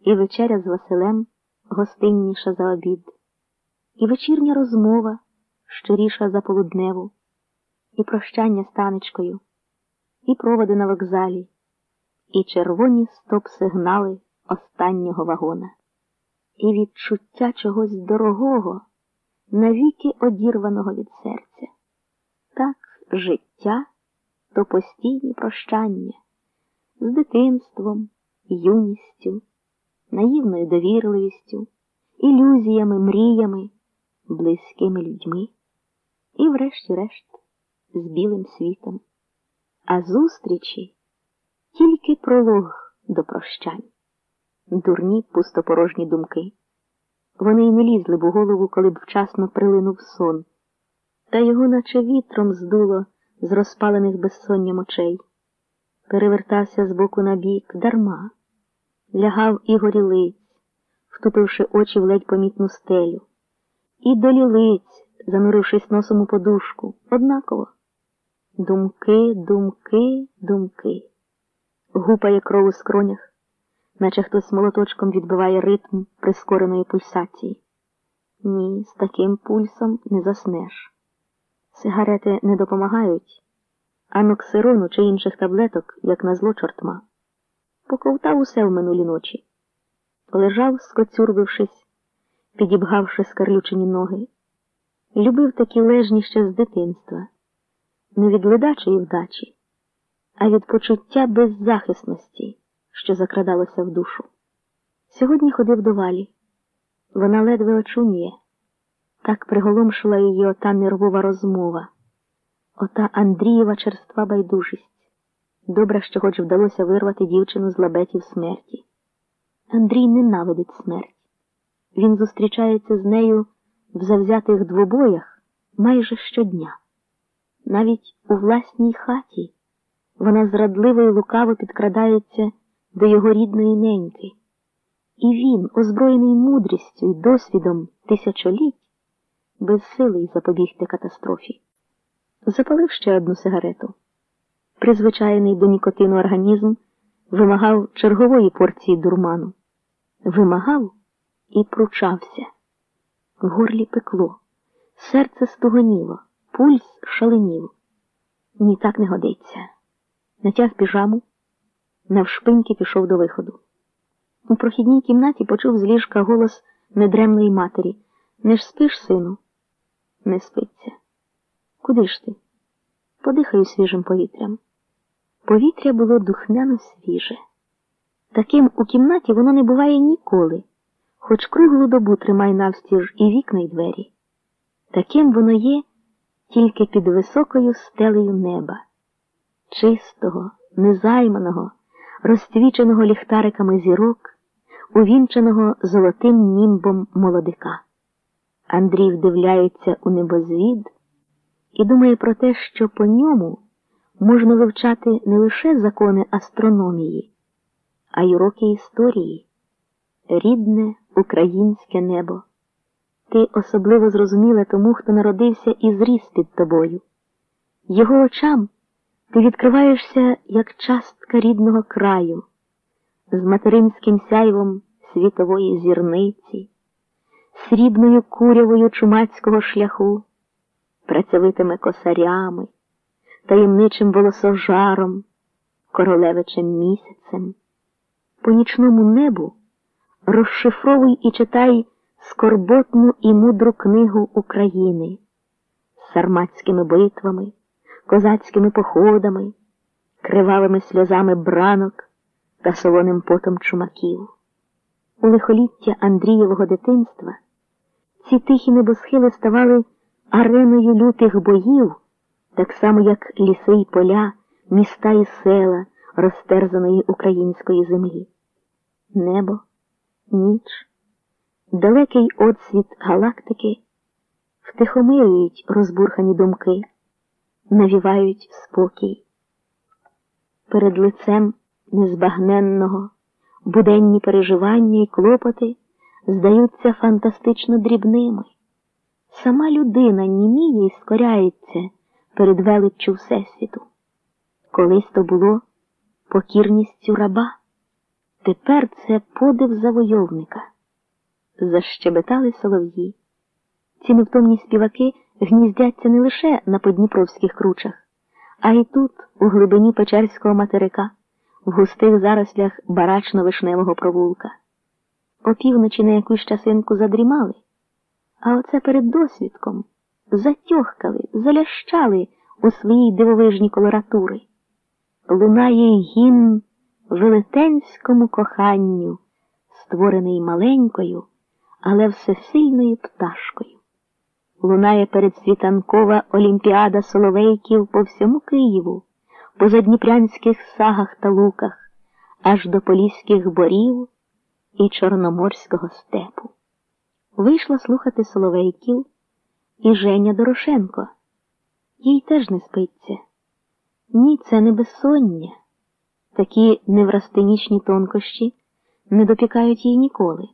і вечеря з Василем гостинніша за обід, і вечірня розмова щиріша за полудневу, і прощання з танечкою, і проводи на вокзалі, і червоні стоп-сигнали останнього вагона, і відчуття чогось дорогого, навіки одірваного від серця. Так, життя то постійні прощання з дитинством, юністю, наївною довірливістю, ілюзіями, мріями, близькими людьми і, врешті-решт, з білим світом. А зустрічі тільки пролог до прощань, дурні пустопорожні думки. Вони й не лізли б у голову, коли б вчасно прилинув сон, та його, наче вітром, здуло з розпалених безсонням очей. Перевертався з боку на бік дарма, лягав і горілиць, втупивши очі в ледь помітну стелю, і долілиць, занурившись носом у подушку, однаково. Думки, думки, думки. Гупає кров у скронях, наче хтось молоточком відбиває ритм прискореної пульсації. Ні, з таким пульсом не заснеш. Сигарети не допомагають, а ноксирону чи інших таблеток, як на зло чортма. Поковтав усе в минулі ночі. Полежав, скоцюрбившись, підібгавши скарлючені ноги. Любив такі лежні ще з дитинства, не від ледачої вдачі, а від почуття беззахисності, що закрадалося в душу. Сьогодні ходив до валі. Вона ледве очуніє. Так приголомшила її ота нервова розмова, ота Андрієва черства байдужість. Добре, що хоч вдалося вирвати дівчину з лабетів смерті. Андрій ненавидить смерть. Він зустрічається з нею в завзятих двобоях майже щодня. Навіть у власній хаті вона зрадливо і лукаво підкрадається до його рідної неньки. І він, озброєний мудрістю і досвідом тисячоліть, безсилий запобігти катастрофі. Запалив ще одну сигарету. Призвичайний до нікотину організм вимагав чергової порції дурману. Вимагав і пручався. В горлі пекло, серце стугоніло, пульс шаленів. Ні, так не годиться. Натяг піжаму, навшпиньки пішов до виходу. У прохідній кімнаті почув з ліжка голос недремної матері. Не ж спиш, сину? Не спиться. Куди ж ти? Подихаю свіжим повітрям. Повітря було духмяно свіже. Таким у кімнаті воно не буває ніколи, хоч круглу добу тримай навстіж і вікна й двері. Таким воно є тільки під високою стелею неба, чистого, незайманого, розцвіченого ліхтариками зірок, увінченого золотим німбом молодика. Андрій вдивляється у небозвід і думає про те, що по ньому можна вивчати не лише закони астрономії, а й уроки історії, рідне українське небо. Ти особливо зрозуміле тому, хто народився і зріс під тобою. Його очам ти відкриваєшся як частка рідного краю, з материнським сяйвом світової зірниці, срібною курявою чумацького шляху, працьовитими косарями, таємничим волосожаром, королевичим місяцем. По нічному небу розшифровуй і читай скорботну і мудру книгу України з сарматськими битвами, козацькими походами, кривавими сльозами бранок та солоним потом чумаків. У лихоліття Андрієвого дитинства ці тихі небосхили ставали ареною лютих боїв, так само, як ліси й поля, міста і села розтерзаної української землі. Небо, ніч, далекий отсвіт галактики втихомирюють розбурхані думки, навівають спокій. Перед лицем незбагненного буденні переживання і клопоти здаються фантастично дрібними. Сама людина німіє і скоряється перед величчю Всесвіту. Колись то було покірністю раба. Тепер це подив завойовника. Защебетали солов'ї. Ці невтомні співаки гніздяться не лише на подніпровських кручах, а й тут, у глибині Печерського материка, в густих зарослях барачно-вишневого провулка. Опівночі на якусь часинку задрімали, а оце перед досвідком затьохкали, залящали у своїй дивовижній колоратури. Лунає гімн велетенському коханню, створений маленькою, але всесильною пташкою. Лунає передсвітанкова олімпіада соловейків по всьому Києву, по задніпрянських сагах та луках, аж до поліських борів і Чорноморського степу. Вийшла слухати соловейків і Женя Дорошенко. Їй теж не спиться. Ні, це не безсоння. Такі неврастенічні тонкощі не допікають їй ніколи.